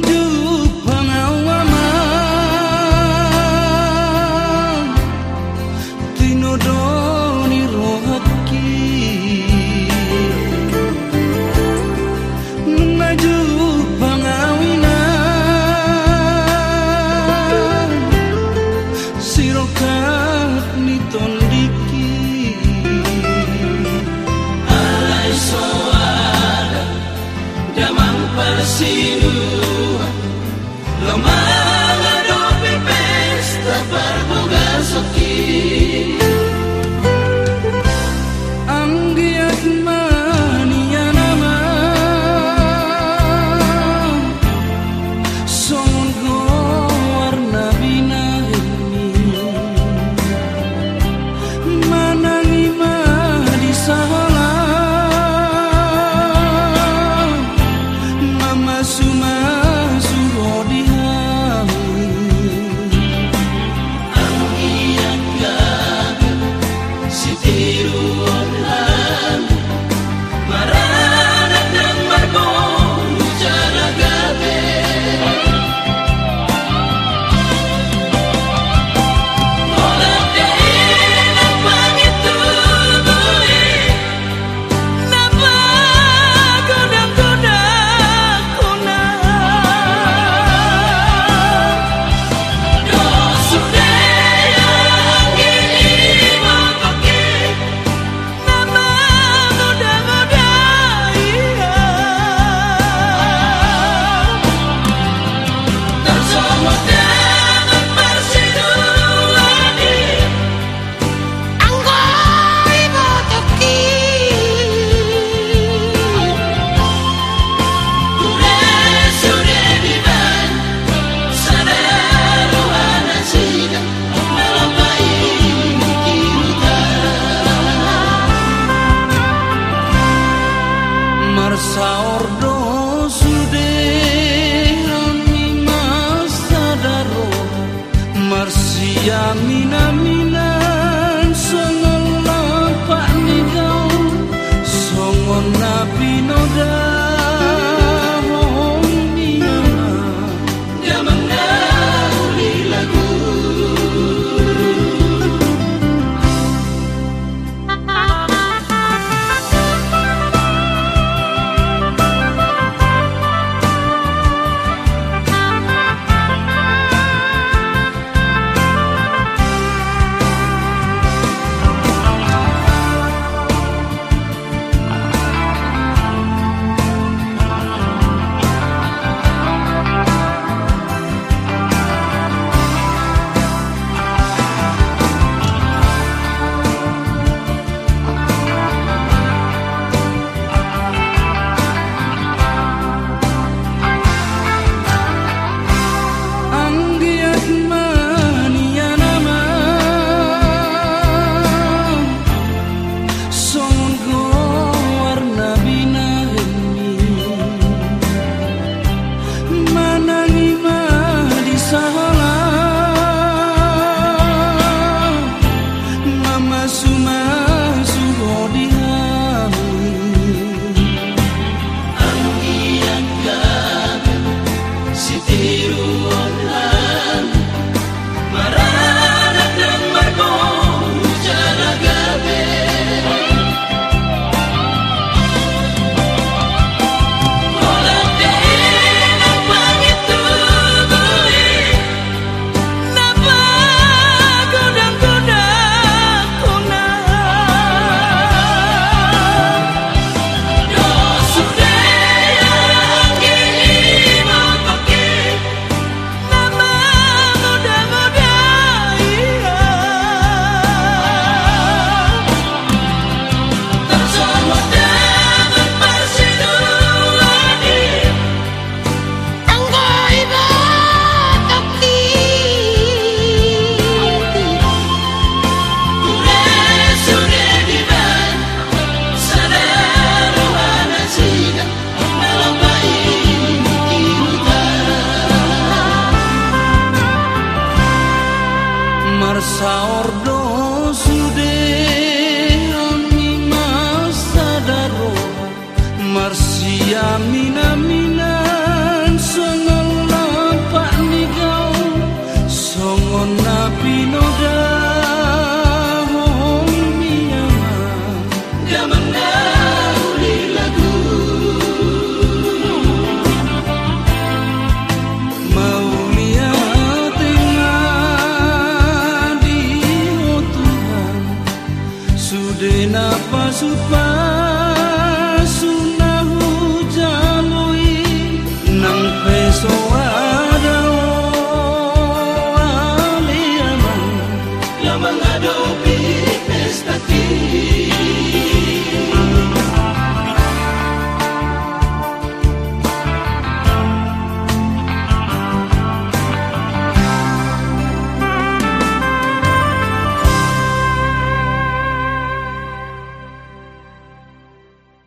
do. Marsia mina minan songon lapak nigau songon nabi noda Sudena pasupan